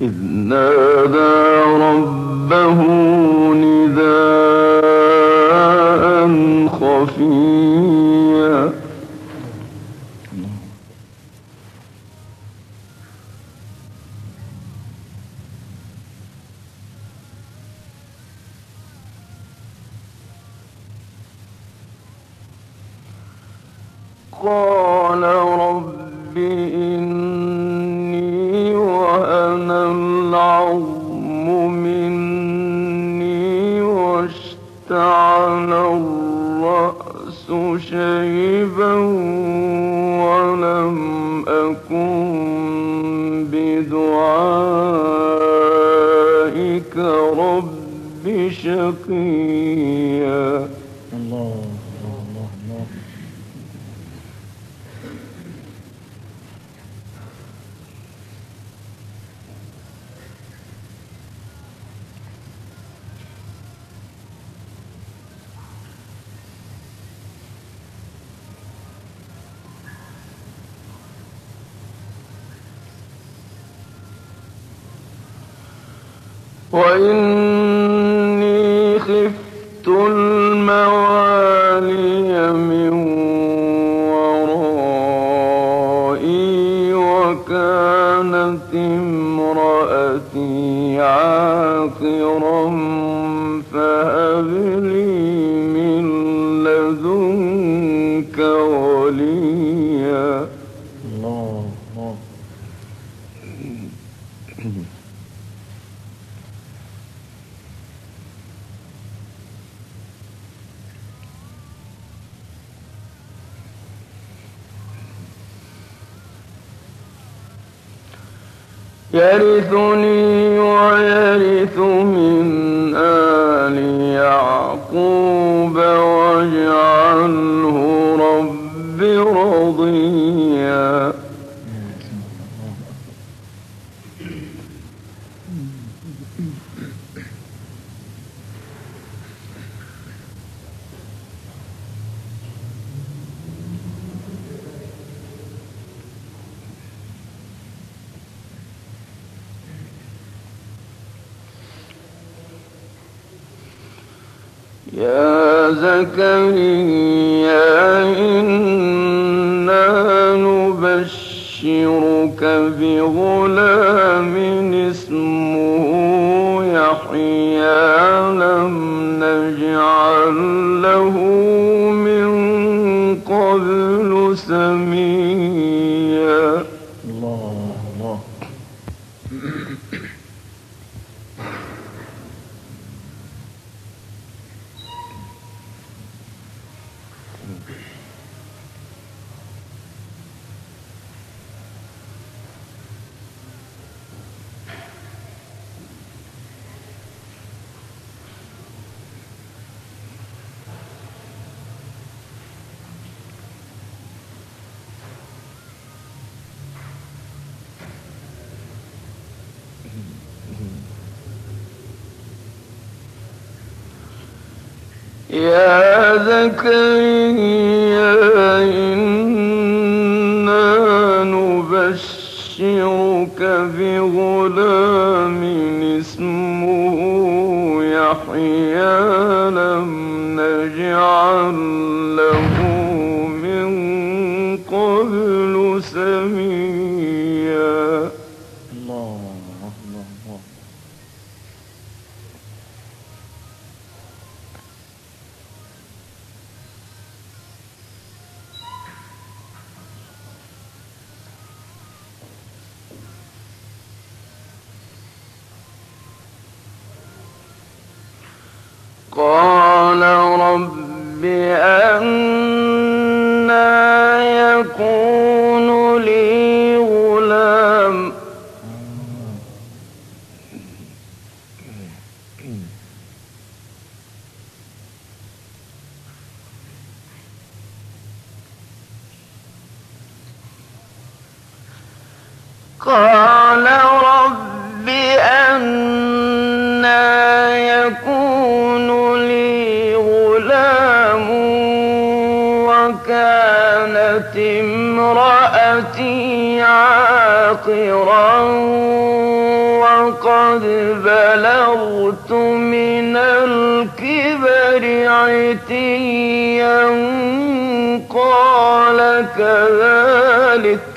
إذ نادى ربه mm, الدنيا the يا رب كذلك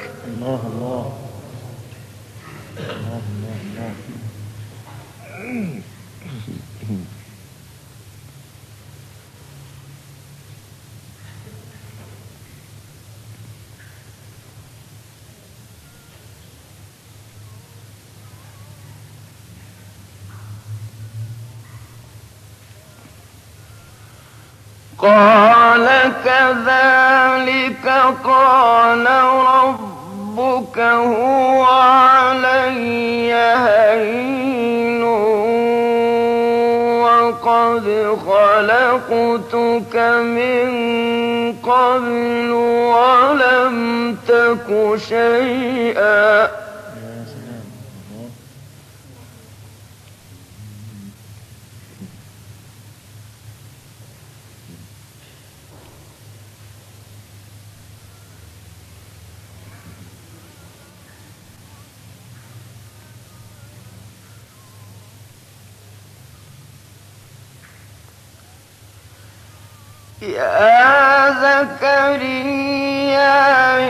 وقد خلقتك من قبل ولم تك شيئا. يا زكريا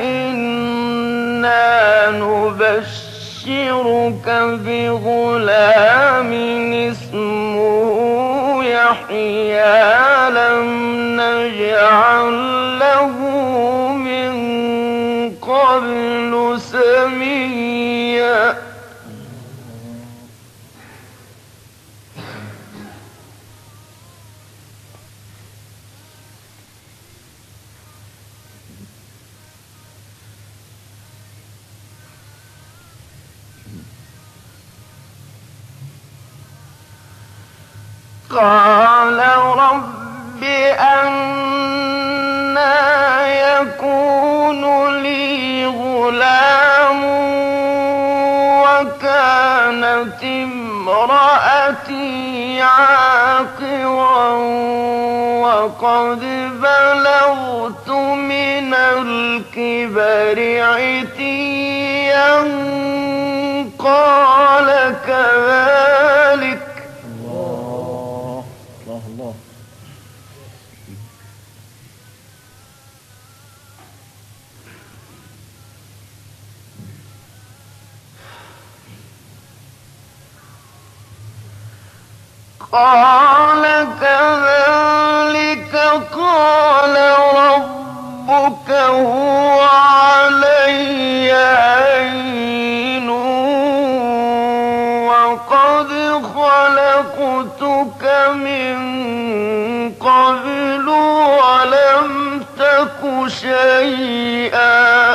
إنا نبشرك بغلام اسمه يحيى لم نجعل قال رب أنا يكون لي غلام وكانت امرأتي عاقرا وقد بلغت من الكبر عتيا قال كذلك قال كذلك قال ربك هو علي هين وقد خلقتك من قبل ولم تك شيئا.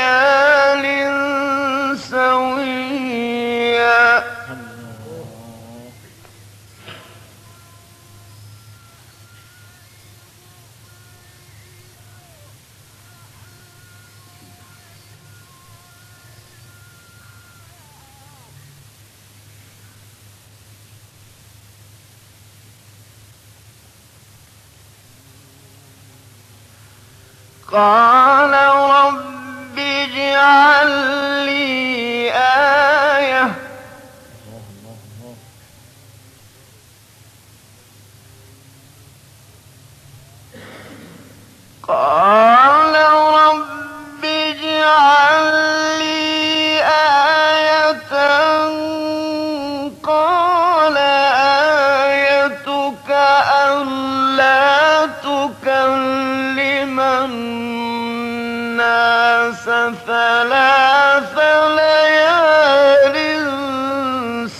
قال ثلاث ليال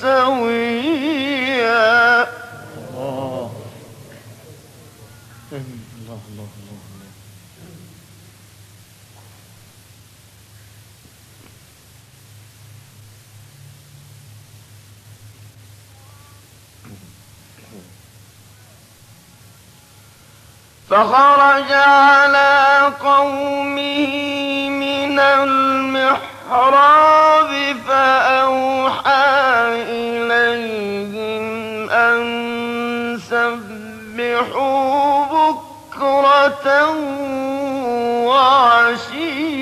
سويا. الله الله الله الله فخرج على قومه المحراب فأوحى إليهم أن سبحوا بكرة وعشيا.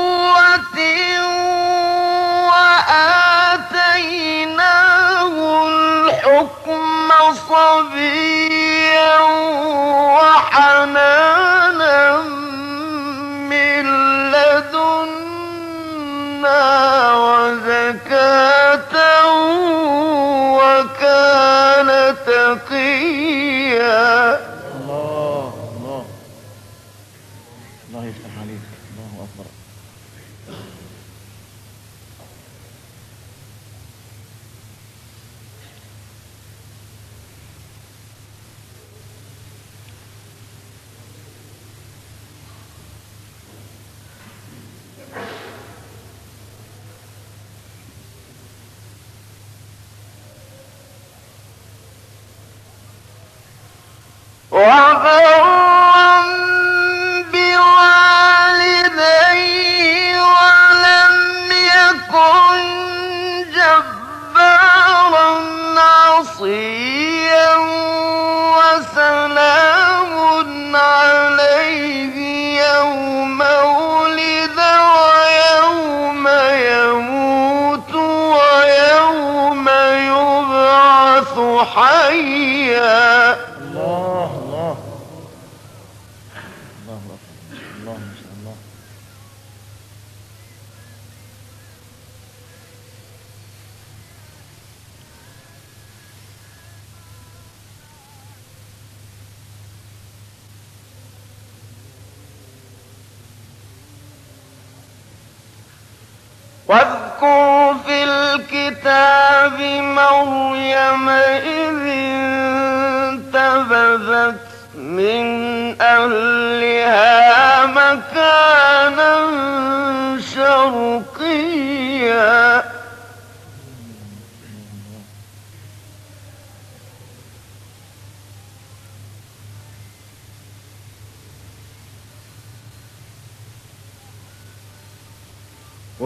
صبيا وحنانا من لدنا واذكر في الكتاب مريم إذ انتبذت من أهلها مكانا شرقيا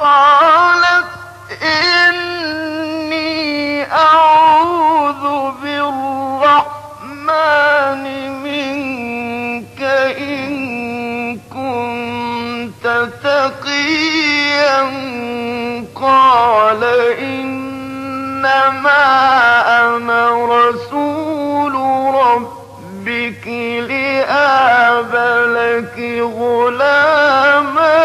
قالت إني أعوذ بالرحمن منك إن كنت تقيا. قال إنما أنا رسول ربك لأب لك غلاما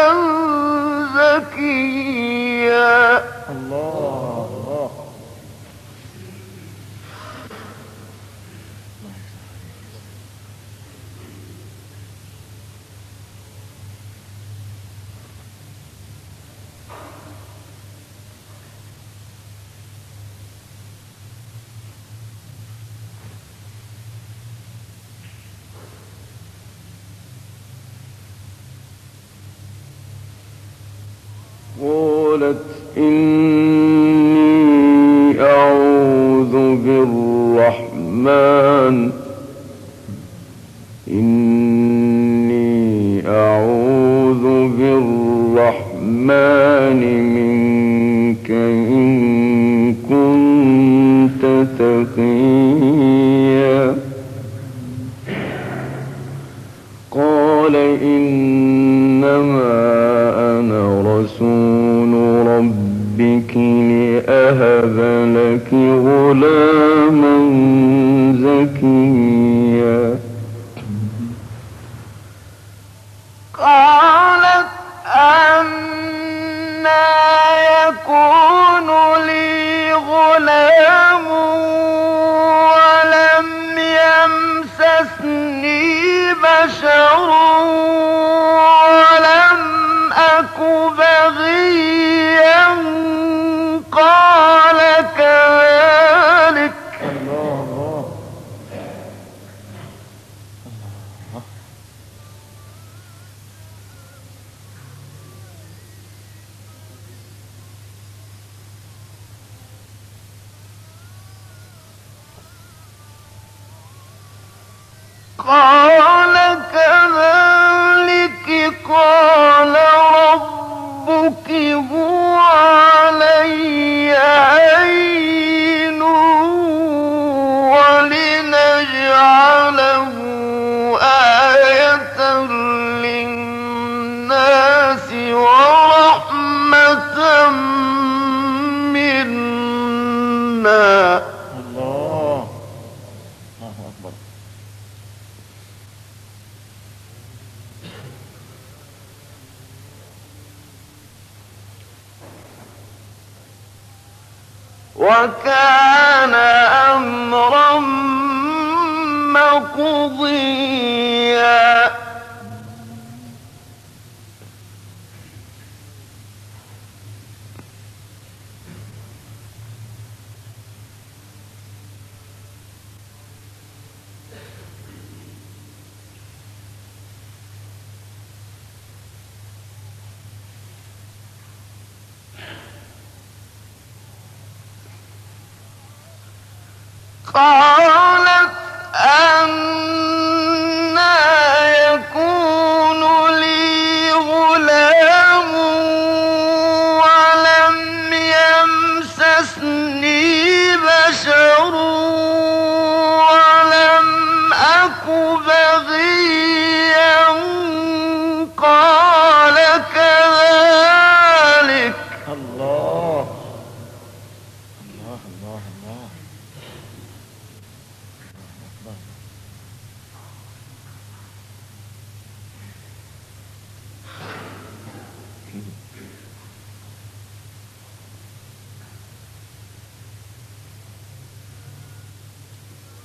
الرحمن. إني أعوذ بالرحمن منك. ماء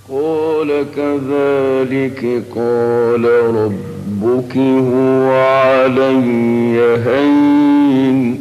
قال كذلك قال ربك هو علي هين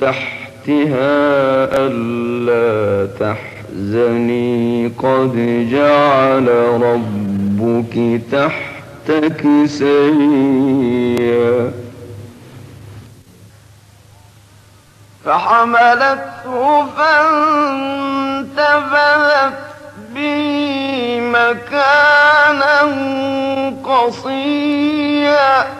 تحتها ألا تحزني. قد جعل ربك تحتك سريا فحملته فانتبذت به مكانا قصيا.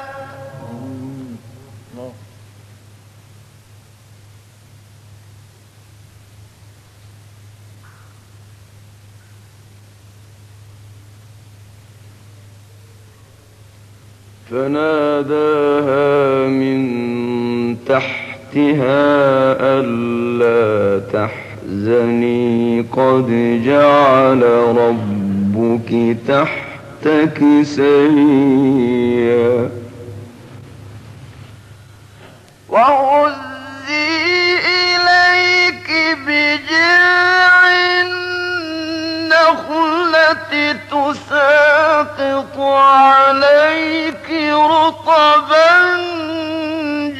فناداها من تحتها ألا تحزني. قد جعل ربك تحتك سريا. وهزي إليك بجلد الجنة تساقط عليك رطبا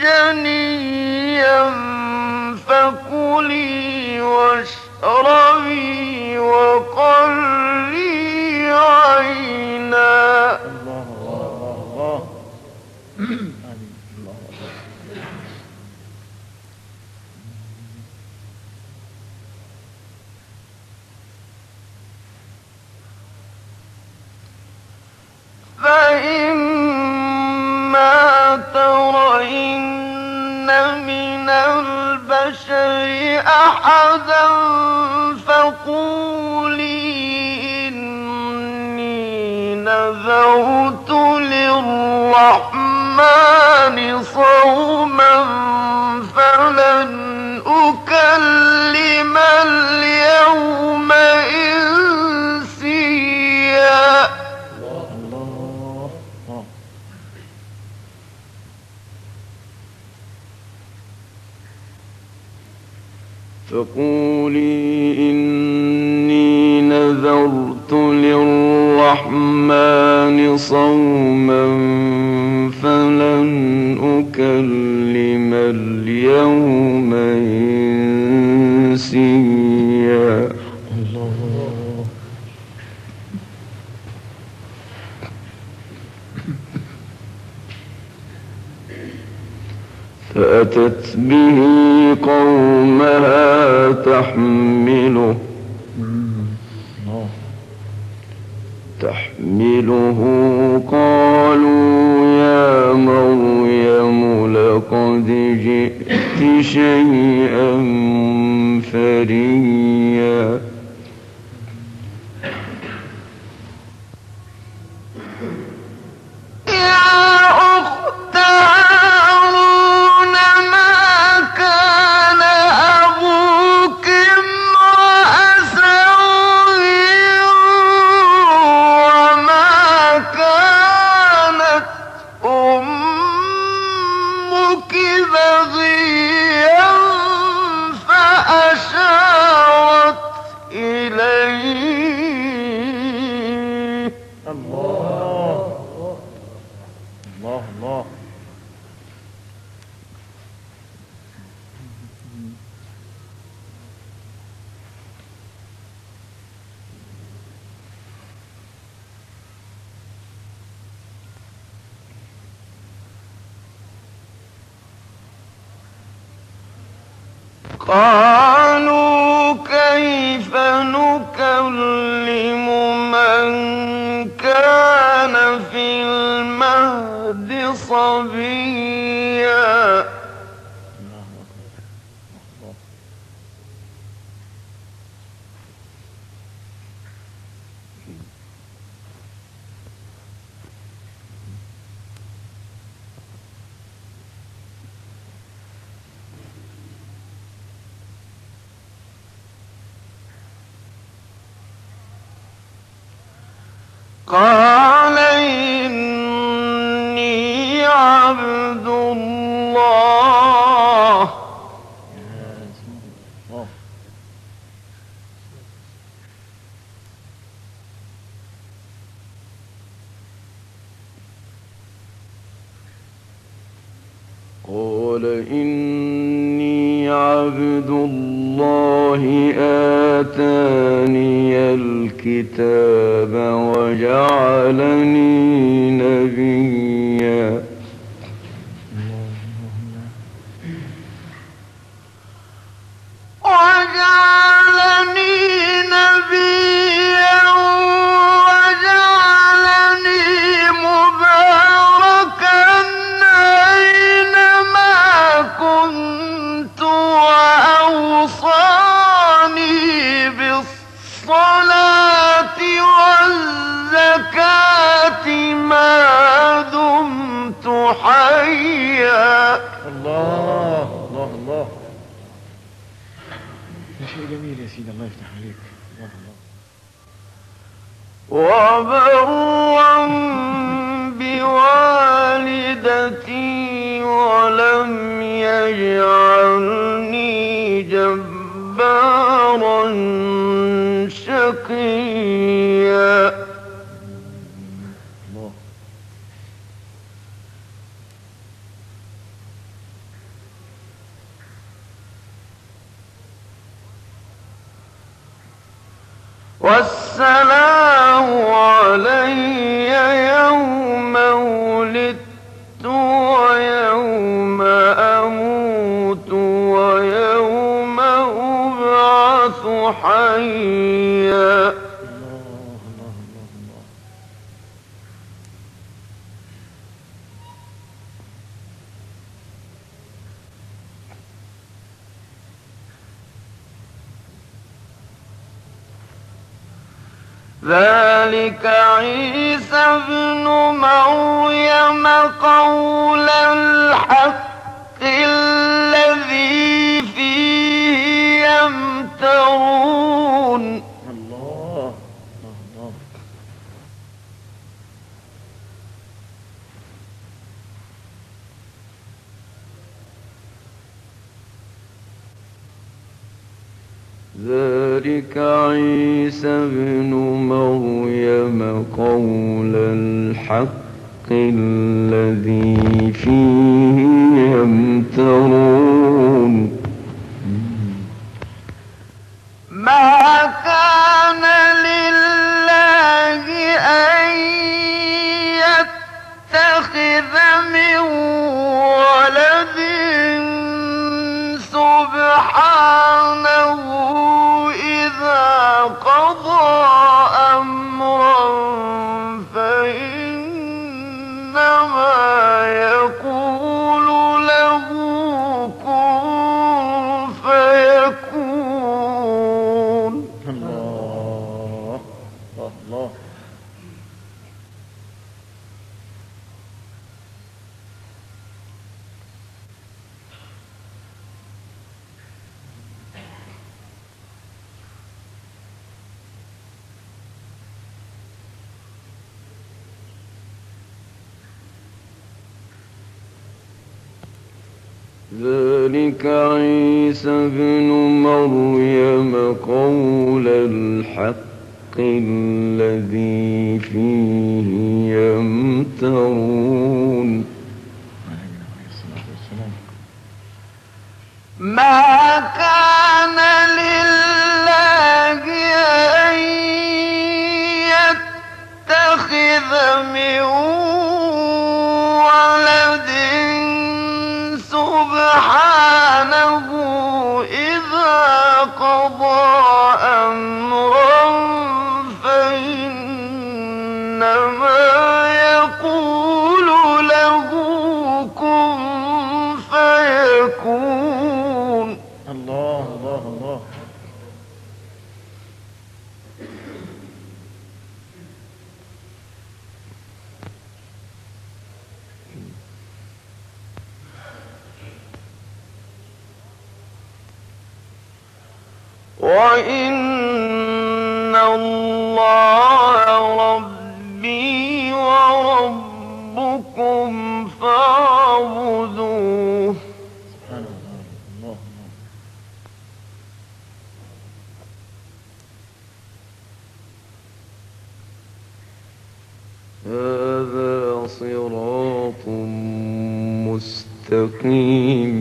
جنيا فكلي واشربي. تحمله تحمله. قالوا يا مريم لقد جئت شيئا فريا. قالوا كيف نكلم من كان في المهد صبيا؟ قال شيء جميل يا سيدي الله يفتح عليك. وبرا بوالدتي ولم يجعلني جبارا شقيا. والسلام علي يوم ولدت ويوم أموت ويوم أبعث حيا. ذلك عيسى ابن مريم قول الحق الذي فيه يمترون الله الله الله ذلك عيسى ابن مريم قول الحق الذي فيه يمترون. ما كان لله أن يتخذ من ذلك عيسى ابن مريم قول الحق الذي فيه يمترون. ما كان وإن الله ربي وربكم فاعبدوه. هذا صراط مستقيم.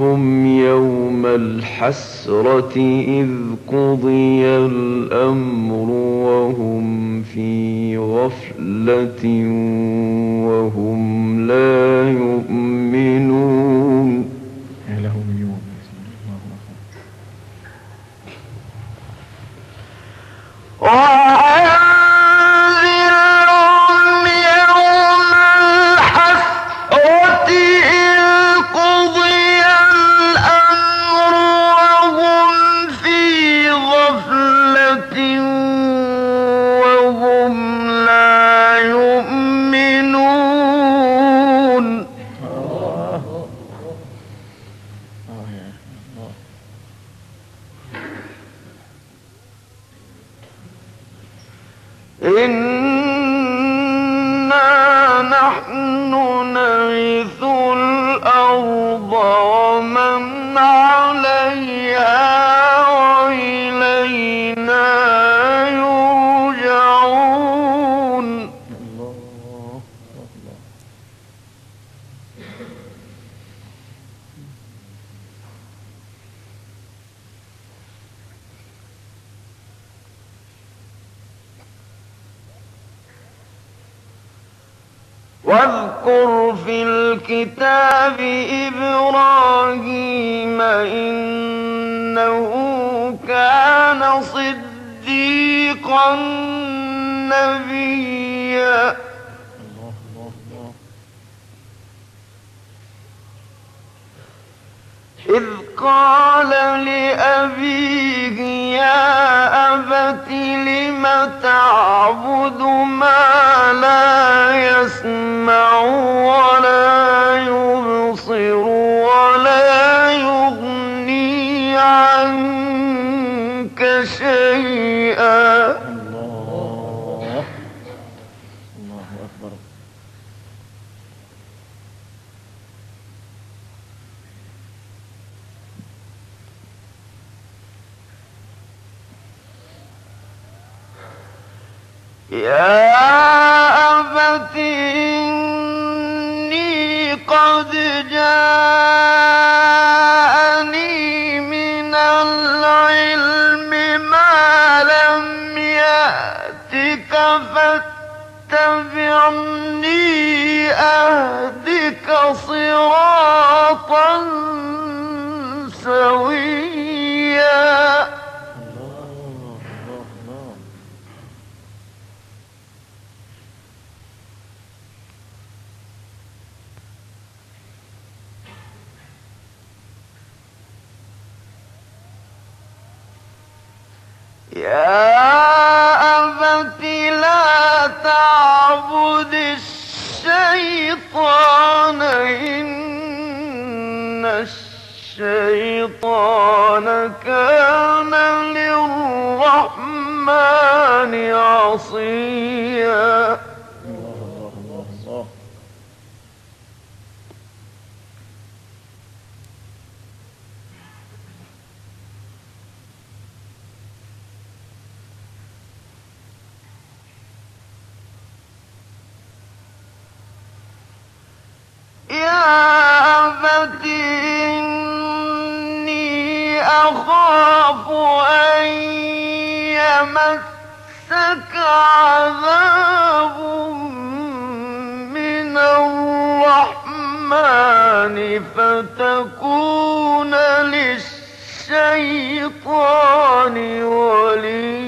هم يوم الحسرة إذ قضي الأمر وهم في غفلة وهم لا يؤمنون. وعلى واذكر في الكتاب إبراهيم إنه كان صديقا نبيا. إذ قال لأبيه يا أبت تعبد ما لا يسمع ولا يسمع يمسك عذاب من الرحمن فتكون للشيطان وليا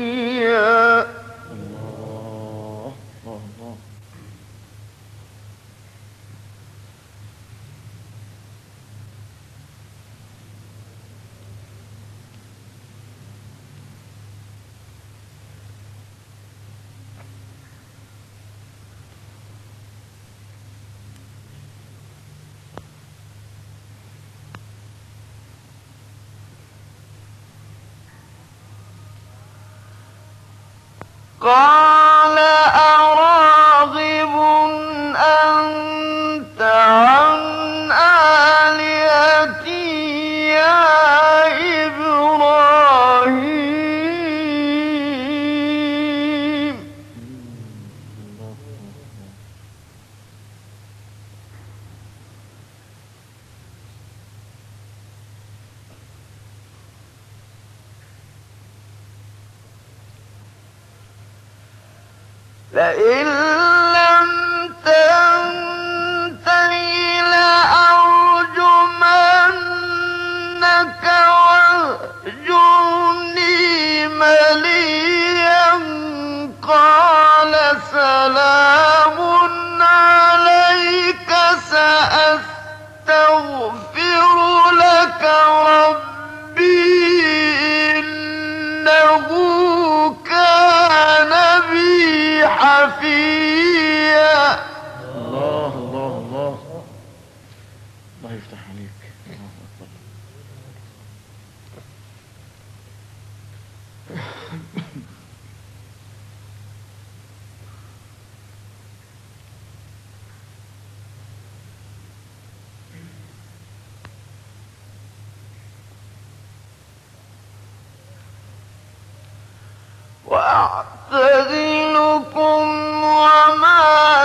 God. لئن لم تنته لأرجمنك واهجرني مليا قال سلام عليك سأستغفر لك ربي حفيا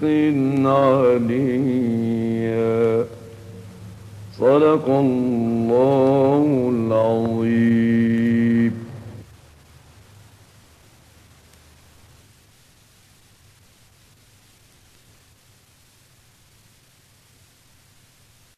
صدق عليا. صدق الله